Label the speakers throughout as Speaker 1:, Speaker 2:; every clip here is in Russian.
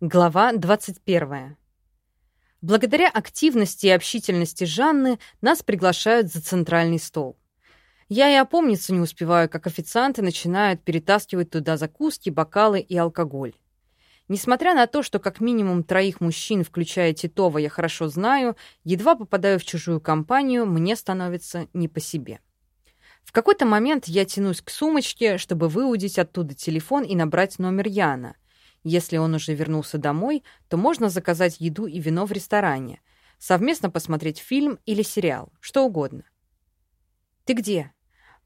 Speaker 1: Глава 21. Благодаря активности и общительности Жанны нас приглашают за центральный стол. Я и опомниться не успеваю, как официанты начинают перетаскивать туда закуски, бокалы и алкоголь. Несмотря на то, что как минимум троих мужчин, включая Титова, я хорошо знаю, едва попадаю в чужую компанию, мне становится не по себе. В какой-то момент я тянусь к сумочке, чтобы выудить оттуда телефон и набрать номер Яна — если он уже вернулся домой, то можно заказать еду и вино в ресторане, совместно посмотреть фильм или сериал, что угодно. «Ты где?»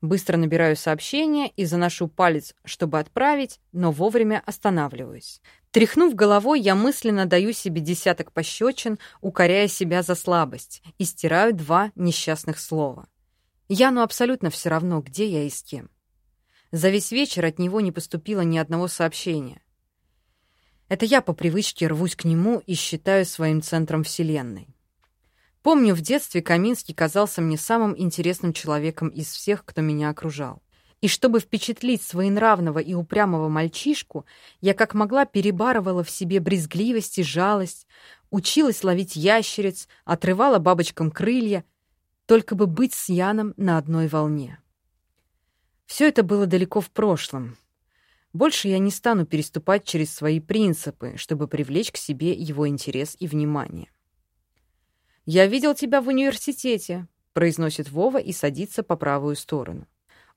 Speaker 1: Быстро набираю сообщение и заношу палец, чтобы отправить, но вовремя останавливаюсь. Тряхнув головой, я мысленно даю себе десяток пощечин, укоряя себя за слабость, и стираю два несчастных слова. Яну абсолютно все равно, где я и с кем. За весь вечер от него не поступило ни одного сообщения. Это я по привычке рвусь к нему и считаю своим центром Вселенной. Помню, в детстве Каминский казался мне самым интересным человеком из всех, кто меня окружал. И чтобы впечатлить своенравного и упрямого мальчишку, я как могла перебарывала в себе брезгливость и жалость, училась ловить ящериц, отрывала бабочкам крылья, только бы быть с Яном на одной волне. Все это было далеко в прошлом, больше я не стану переступать через свои принципы, чтобы привлечь к себе его интерес и внимание. «Я видел тебя в университете», — произносит Вова и садится по правую сторону.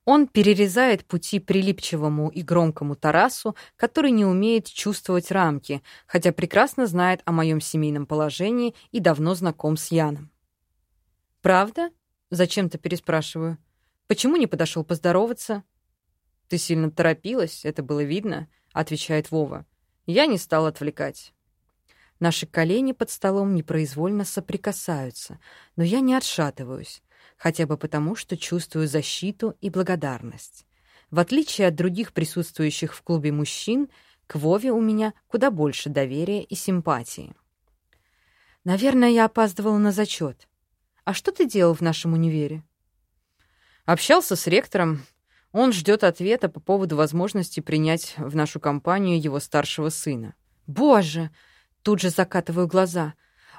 Speaker 1: Он перерезает пути прилипчивому и громкому Тарасу, который не умеет чувствовать рамки, хотя прекрасно знает о моем семейном положении и давно знаком с Яном. «Правда?» — зачем-то переспрашиваю. «Почему не подошел поздороваться?» «Ты сильно торопилась, это было видно», — отвечает Вова. Я не стал отвлекать. Наши колени под столом непроизвольно соприкасаются, но я не отшатываюсь, хотя бы потому, что чувствую защиту и благодарность. В отличие от других присутствующих в клубе мужчин, к Вове у меня куда больше доверия и симпатии. Наверное, я опаздывала на зачет. А что ты делал в нашем универе? Общался с ректором, он ждет ответа по поводу возможности принять в нашу компанию его старшего сына. «Боже!» — тут же закатываю глаза.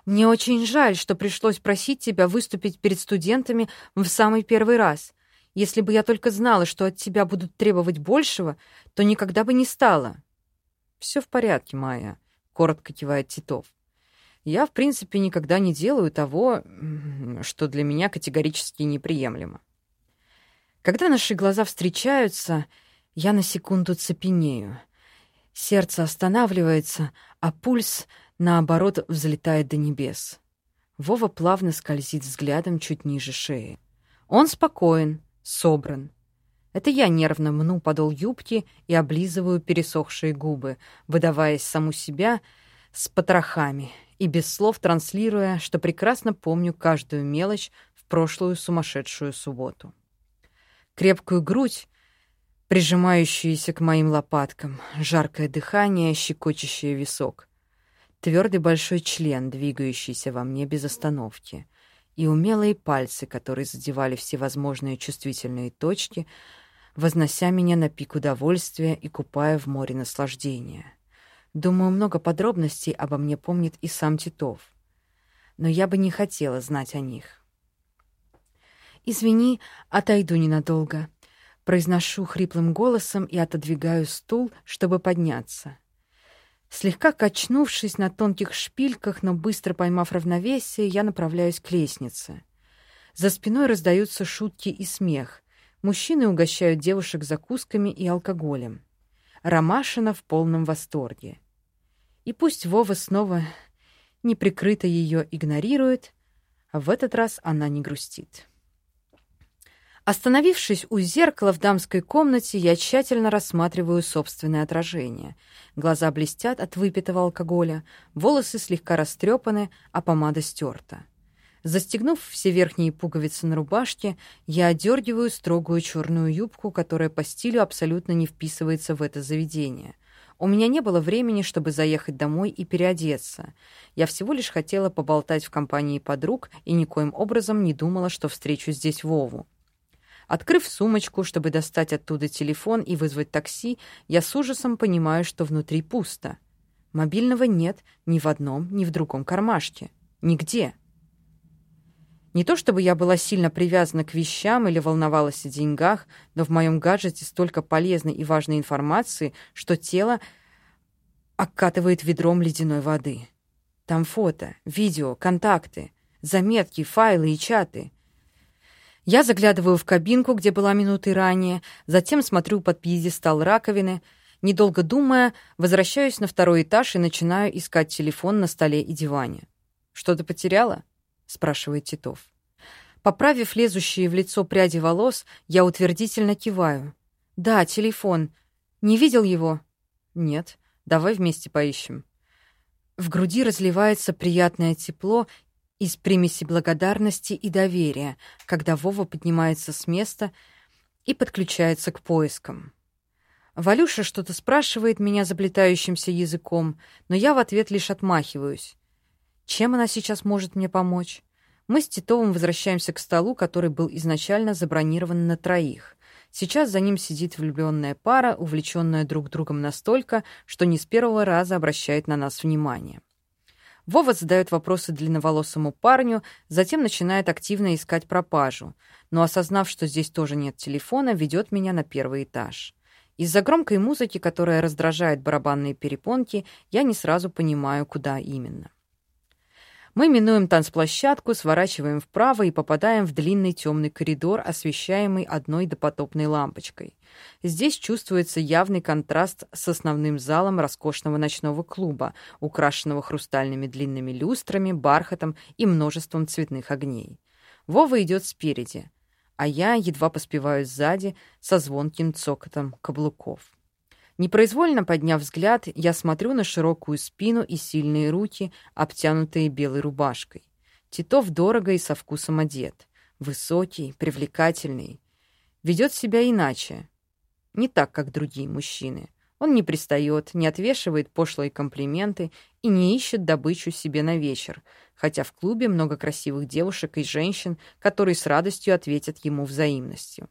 Speaker 1: «Мне очень жаль, что пришлось просить тебя выступить перед студентами в самый первый раз. Если бы я только знала, что от тебя будут требовать большего, то никогда бы не стала». «Все в порядке, Майя», — коротко кивает Титов. «Я, в принципе, никогда не делаю того, что для меня категорически неприемлемо. Когда наши глаза встречаются, я на секунду цепенею. Сердце останавливается, а пульс, наоборот, взлетает до небес. Вова плавно скользит взглядом чуть ниже шеи. Он спокоен, собран. Это я нервно мну подол юбки и облизываю пересохшие губы, выдаваясь саму себя с потрохами и без слов транслируя, что прекрасно помню каждую мелочь в прошлую сумасшедшую субботу крепкую грудь, прижимающуюся к моим лопаткам, жаркое дыхание, щекочущее висок, твердый большой член, двигающийся во мне без остановки, и умелые пальцы, которые задевали всевозможные чувствительные точки, вознося меня на пик удовольствия и купая в море наслаждения. Думаю, много подробностей обо мне помнит и сам Титов. Но я бы не хотела знать о них. «Извини, отойду ненадолго». Произношу хриплым голосом и отодвигаю стул, чтобы подняться. Слегка качнувшись на тонких шпильках, но быстро поймав равновесие, я направляюсь к лестнице. За спиной раздаются шутки и смех. Мужчины угощают девушек закусками и алкоголем. Ромашина в полном восторге. И пусть Вова снова неприкрыто ее игнорирует, а в этот раз она не грустит. Остановившись у зеркала в дамской комнате, я тщательно рассматриваю собственное отражение. Глаза блестят от выпитого алкоголя, волосы слегка растрепаны, а помада стерта. Застегнув все верхние пуговицы на рубашке, я одергиваю строгую черную юбку, которая по стилю абсолютно не вписывается в это заведение. У меня не было времени, чтобы заехать домой и переодеться. Я всего лишь хотела поболтать в компании подруг и никоим образом не думала, что встречу здесь Вову. Открыв сумочку, чтобы достать оттуда телефон и вызвать такси, я с ужасом понимаю, что внутри пусто. Мобильного нет ни в одном, ни в другом кармашке. Нигде. Не то чтобы я была сильно привязана к вещам или волновалась о деньгах, но в моем гаджете столько полезной и важной информации, что тело окатывает ведром ледяной воды. Там фото, видео, контакты, заметки, файлы и чаты. Я заглядываю в кабинку, где была минуты ранее, затем смотрю под пьедестал раковины, недолго думая, возвращаюсь на второй этаж и начинаю искать телефон на столе и диване. «Что-то потеряла?» — спрашивает Титов. Поправив лезущие в лицо пряди волос, я утвердительно киваю. «Да, телефон. Не видел его?» «Нет. Давай вместе поищем». В груди разливается приятное тепло из примеси благодарности и доверия, когда Вова поднимается с места и подключается к поискам. Валюша что-то спрашивает меня заплетающимся языком, но я в ответ лишь отмахиваюсь. Чем она сейчас может мне помочь? Мы с Титовым возвращаемся к столу, который был изначально забронирован на троих. Сейчас за ним сидит влюбленная пара, увлеченная друг другом настолько, что не с первого раза обращает на нас внимание. Вова задает вопросы длинноволосому парню, затем начинает активно искать пропажу, но, осознав, что здесь тоже нет телефона, ведет меня на первый этаж. Из-за громкой музыки, которая раздражает барабанные перепонки, я не сразу понимаю, куда именно. Мы минуем танцплощадку, сворачиваем вправо и попадаем в длинный темный коридор, освещаемый одной допотопной лампочкой. Здесь чувствуется явный контраст с основным залом роскошного ночного клуба, украшенного хрустальными длинными люстрами, бархатом и множеством цветных огней. Вова идет спереди, а я едва поспеваю сзади со звонким цокотом каблуков. Непроизвольно подняв взгляд, я смотрю на широкую спину и сильные руки, обтянутые белой рубашкой. Титов дорого и со вкусом одет. Высокий, привлекательный. Ведет себя иначе. Не так, как другие мужчины. Он не пристает, не отвешивает пошлые комплименты и не ищет добычу себе на вечер, хотя в клубе много красивых девушек и женщин, которые с радостью ответят ему взаимностью.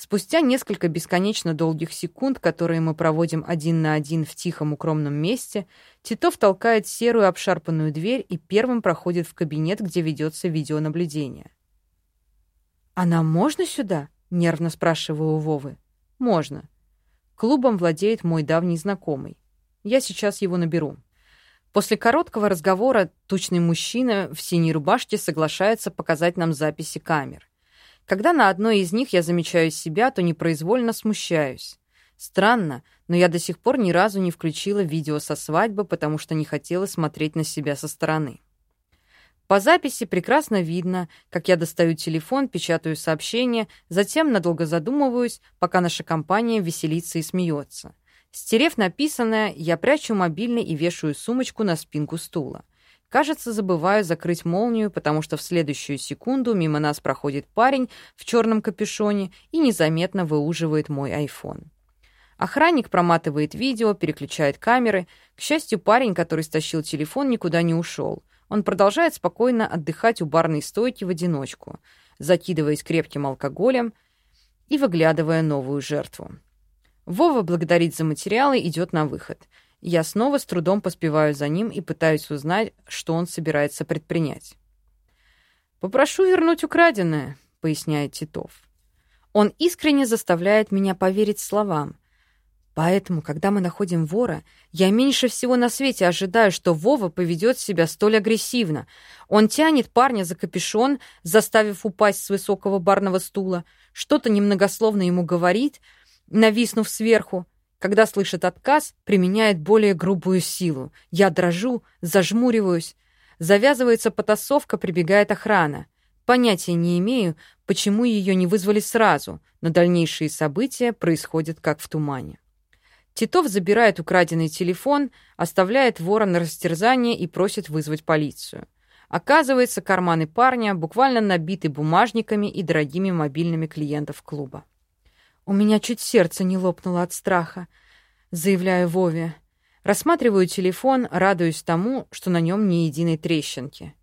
Speaker 1: Спустя несколько бесконечно долгих секунд, которые мы проводим один на один в тихом укромном месте, Титов толкает серую обшарпанную дверь и первым проходит в кабинет, где ведется видеонаблюдение. «А нам можно сюда?» — нервно спрашиваю у Вовы. «Можно. Клубом владеет мой давний знакомый. Я сейчас его наберу». После короткого разговора тучный мужчина в синей рубашке соглашается показать нам записи камер. Когда на одной из них я замечаю себя, то непроизвольно смущаюсь. Странно, но я до сих пор ни разу не включила видео со свадьбы, потому что не хотела смотреть на себя со стороны. По записи прекрасно видно, как я достаю телефон, печатаю сообщение, затем надолго задумываюсь, пока наша компания веселится и смеется. Стерев написанное, я прячу мобильный и вешаю сумочку на спинку стула. Кажется, забываю закрыть молнию, потому что в следующую секунду мимо нас проходит парень в черном капюшоне и незаметно выуживает мой айфон. Охранник проматывает видео, переключает камеры. К счастью, парень, который стащил телефон, никуда не ушел. Он продолжает спокойно отдыхать у барной стойки в одиночку, закидываясь крепким алкоголем и выглядывая новую жертву. Вова благодарит за материалы, идет на выход — я снова с трудом поспеваю за ним и пытаюсь узнать, что он собирается предпринять. «Попрошу вернуть украденное», — поясняет Титов. Он искренне заставляет меня поверить словам. Поэтому, когда мы находим вора, я меньше всего на свете ожидаю, что Вова поведет себя столь агрессивно. Он тянет парня за капюшон, заставив упасть с высокого барного стула, что-то немногословно ему говорит, нависнув сверху, когда слышит отказ, применяет более грубую силу. Я дрожу, зажмуриваюсь. Завязывается потасовка, прибегает охрана. Понятия не имею, почему ее не вызвали сразу, но дальнейшие события происходят как в тумане. Титов забирает украденный телефон, оставляет вора на растерзание и просит вызвать полицию. Оказывается, карманы парня буквально набиты бумажниками и дорогими мобильными клиентов клуба. У меня чуть сердце не лопнуло от страха, заявляю Вове. Рассматриваю телефон, радуюсь тому, что на нем ни единой трещинки.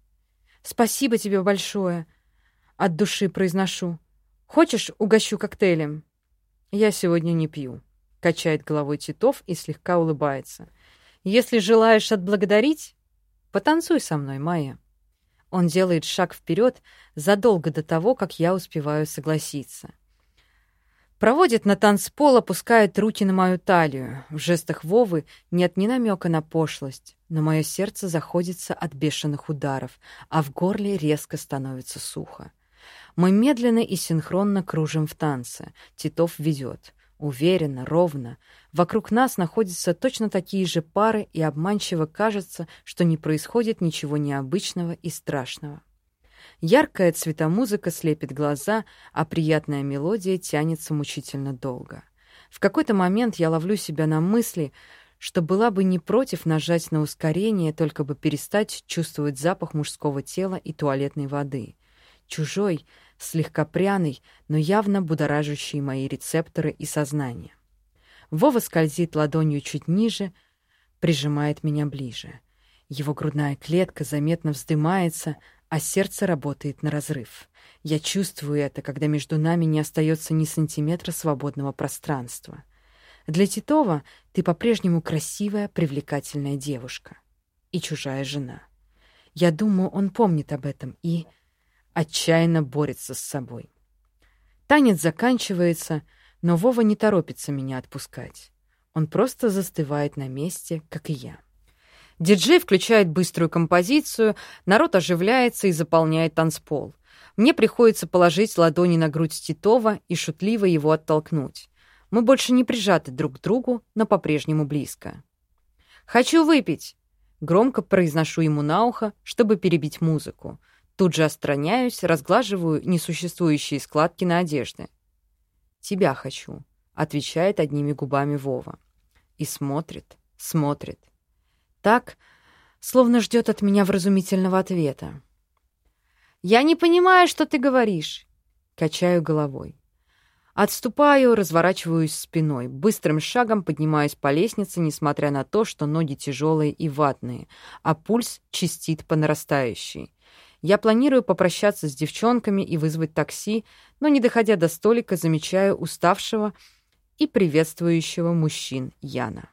Speaker 1: «Спасибо тебе большое», — от души произношу. «Хочешь, угощу коктейлем?» «Я сегодня не пью», — качает головой Титов и слегка улыбается. Если желаешь отблагодарить, потанцуй со мной, Майя. Он делает шаг вперед задолго до того, как я успеваю согласиться. Проводит на танцпол, опускает руки на мою талию. В жестах Вовы нет ни намека на пошлость, но мое сердце заходится от бешеных ударов, а в горле резко становится сухо. Мы медленно и синхронно кружим в танце. Титов ведет. Уверенно, ровно. Вокруг нас находятся точно такие же пары, и обманчиво кажется, что не происходит ничего необычного и страшного. Яркая цветомузыка слепит глаза, а приятная мелодия тянется мучительно долго. В какой-то момент я ловлю себя на мысли, что была бы не против нажать на ускорение, только бы перестать чувствовать запах мужского тела и туалетной воды. Чужой, слегка пряный, но явно будоражащий мои рецепторы и сознание. Вова скользит ладонью чуть ниже, прижимает меня ближе. Его грудная клетка заметно вздымается, а сердце работает на разрыв. Я чувствую это, когда между нами не остается ни сантиметра свободного пространства. Для Титова ты по-прежнему красивая, привлекательная девушка и чужая жена. Я думаю, он помнит об этом и отчаянно борется с собой. Танец заканчивается, но Вова не торопится меня отпускать. Он просто застывает на месте, как и я. Диджей включает быструю композицию, народ оживляется и заполняет танцпол. Мне приходится положить ладони на грудь Титова и шутливо его оттолкнуть. Мы больше не прижаты друг к другу, но по-прежнему близко. «Хочу выпить!» Громко произношу ему на ухо, чтобы перебить музыку. Тут же отстраняюсь, разглаживаю несуществующие складки на одежде. «Тебя хочу», — отвечает одними губами Вова. И смотрит, смотрит так, словно ждет от меня вразумительного ответа. «Я не понимаю, что ты говоришь», — качаю головой. Отступаю, разворачиваюсь спиной, быстрым шагом поднимаюсь по лестнице, несмотря на то, что ноги тяжелые и ватные, а пульс чистит по нарастающей. Я планирую попрощаться с девчонками и вызвать такси, но, не доходя до столика, замечаю уставшего и приветствующего мужчин Яна.